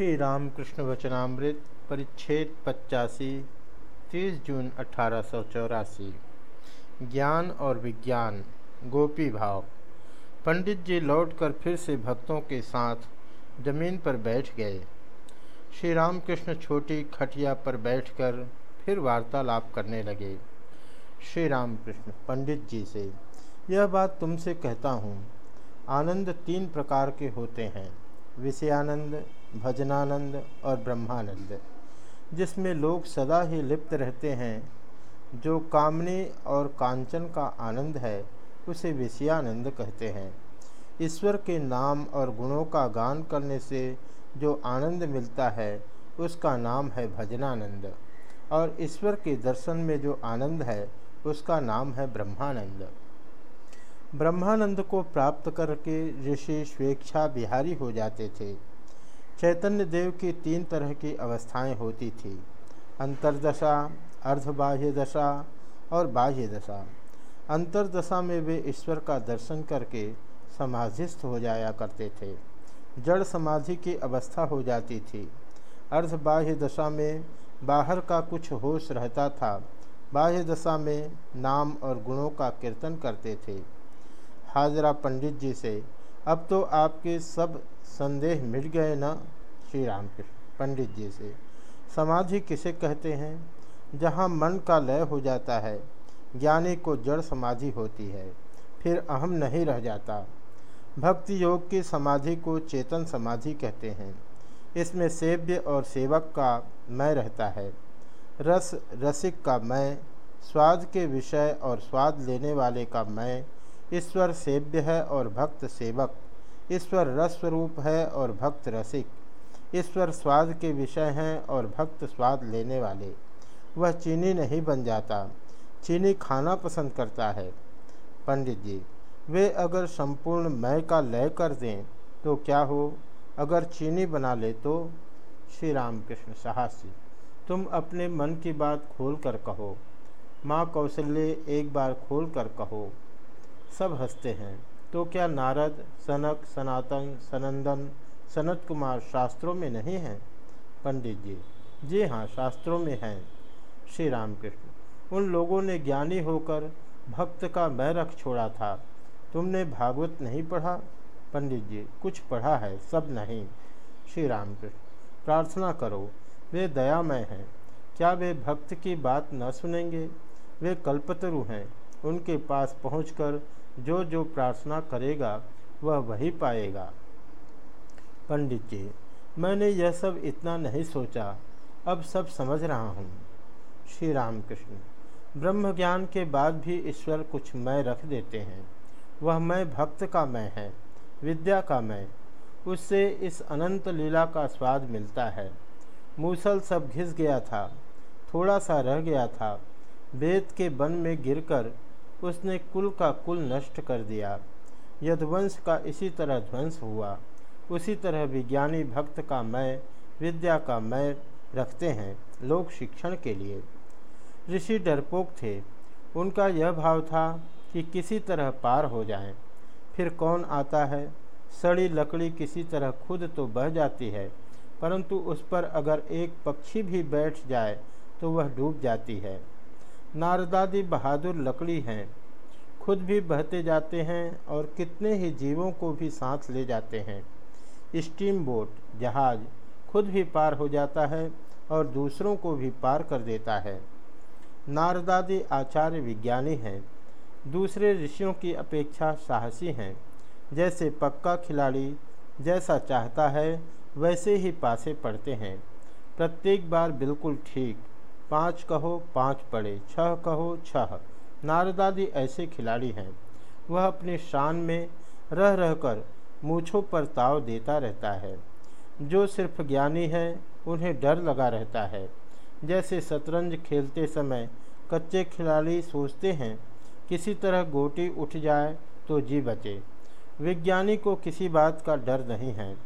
श्री रामकृष्ण वचनामृत परिच्छेद पचासी, तीस जून अठारह ज्ञान और विज्ञान, गोपी भाव। पंडित जी लौटकर फिर से भक्तों के साथ ज़मीन पर बैठ गए। श्री रामकृष्ण छोटी खटिया पर बैठकर फिर वार्तालाप करने लगे। श्री रामकृष्ण पंडित जी से, यह बात तुमसे कहता हूँ। आनंद तीन प्रकार के होते हैं। विषयानंद, भजनानंद और ब्रह्मानंद, जिसमें लोग सदा ही लिप्त रहते हैं। जो कामने और कांचन का आनंद है, उसे विषयानंद कहते हैं। ईश्वर के नाम और गुणों का गान करने से जो आनंद मिलता है, उसका नाम है भजनानंद। और ईश्वर के दर्शन में जो आनंद है, उसका नाम है ब्रह्मानंद। ब्रह्मानंद को प्राप्त करके ऋषि स्वेच्छा बिहारी हो जाते थे। चैतन्य देव की तीन तरह की अवस्थाएँ होती थी। अंतर्दशा, अर्धबाह्य दशा और बाह्य दशा। अंतर्दशा में वे ईश्वर का दर्शन करके समाधिस्थ हो जाया करते थे। जड़ समाधि की अवस्था हो जाती थी। अर्धबाह्य दशा में बाहर का कुछ होश रहता था। बाह्य दशा में नाम और गुणों का कीर्तन करते थे। हाजरा पंडित जी से, अब तो आपके सब संदेह मिट गए न? श्री राम पंडित जी से, समाधि किसे कहते हैं? जहाँ मन का लय हो जाता है, ज्ञानी को जड़ समाधि होती है, फिर अहम नहीं रह जाता। भक्ति योग की समाधि को चेतन समाधि कहते हैं। इसमें सेव्य और सेवक का मैं रहता है। रस, रसिक का मैं स्वाद के विषय और स्वाद लेने वाले का मैं ईश्वर सेव्य है और भक्त सेवक। ईश्वर रस स्वरूप है और भक्त रसिक। ईश्वर स्वाद के विषय हैं और भक्त स्वाद लेने वाले। वह चीनी नहीं बन जाता। चीनी खाना पसंद करता है। पंडित जी, वे अगर संपूर्ण मय का लय कर दें तो क्या हो? अगर चीनी बना ले तो? श्री रामकृष्ण साहसी, तुम अपने मन की बात खोल कर कहो। माँ कौशल्य एक बार खोल कर कहो। सब हँसते हैं। तो क्या नारद, सनक, सनातन, सनंदन सनत कुमार शास्त्रों में नहीं हैं? पंडित जी जी हाँ शास्त्रों में हैं। श्री रामकृष्ण, उन लोगों ने ज्ञानी होकर भक्त का मैं रख छोड़ा था। तुमने भागवत नहीं पढ़ा? पंडित जी, कुछ पढ़ा है, सब नहीं। श्री रामकृष्ण, प्रार्थना करो, वे दयामय हैं। क्या वे भक्त की बात न सुनेंगे? वे कल्पतरु हैं, उनके पास पहुंचकर जो जो प्रार्थना करेगा, वह वही पाएगा। पंडित जी, मैंने यह सब इतना नहीं सोचा। अब सब समझ रहा हूँ। श्री रामकृष्ण ब्रह्म ज्ञान के बाद भी ईश्वर कुछ मैं रख देते हैं। वह मैं भक्त का मैं है, विद्या का मैं। उससे इस अनंत लीला का स्वाद मिलता है। मूसल सब घिस गया था, थोड़ा सा रह गया था। वेद के वन में गिरकर उसने कुल का कुल नष्ट कर दिया। यदवंश का इसी तरह ध्वंस हुआ। उसी तरह विज्ञानी भक्त का मैं विद्या का मैं रखते हैं लोक शिक्षण के लिए। ऋषि डरपोक थे। उनका यह भाव था कि किसी तरह पार हो जाएँ। फिर कौन आता है? सड़ी लकड़ी किसी तरह खुद तो बह जाती है, परंतु उस पर अगर एक पक्षी भी बैठ जाए तो वह डूब जाती है। नारदादी बहादुर लकड़ी हैं। खुद भी बहते जाते हैं और कितने ही जीवों को भी साथ ले जाते हैं। स्टीम बोट, जहाज़, खुद भी पार हो जाता है और दूसरों को भी पार कर देता है। नारदादी आचार्य विज्ञानी हैं। दूसरे ऋषियों की अपेक्षा साहसी हैं। जैसे पक्का खिलाड़ी जैसा चाहता है, वैसे ही पासे पड़ते हैं। प्रत्येक बार बिल्कुल ठीक पाँच कहो, पाँच पड़े छह कहो, छह। नारदादी ऐसे खिलाड़ी हैं। वह अपनी शान में रह रहकर मूछों पर ताव देता रहता है। जो सिर्फ़ ज्ञानी है, उन्हें डर लगा रहता है। जैसे शतरंज खेलते समय कच्चे खिलाड़ी सोचते हैं, किसी तरह गोटी उठ जाए तो जी बचे। विज्ञानी को किसी बात का डर नहीं है।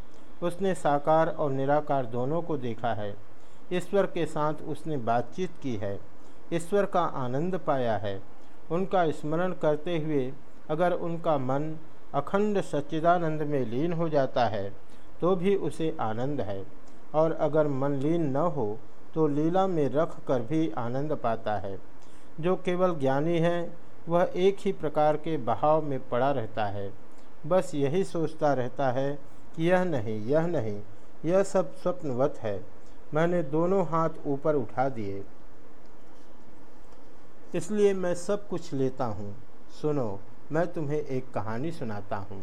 उसने साकार और निराकार दोनों को देखा है। ईश्वर के साथ उसने बातचीत की है। ईश्वर का आनंद पाया है। उनका स्मरण करते हुए अगर उनका मन अखंड सच्चिदानंद में लीन हो जाता है तो भी उसे आनंद है। और अगर मन लीन न हो तो लीला में रख कर भी आनंद पाता है। जो केवल ज्ञानी है, वह एक ही प्रकार के बहाव में पड़ा रहता है। बस यही सोचता रहता है कि यह नहीं यह नहीं, यह सब स्वप्नवत है। मैंने दोनों हाथ ऊपर उठा दिए। इसलिए मैं सब कुछ लेता हूँ। सुनो, मैं तुम्हें एक कहानी सुनाता हूँ।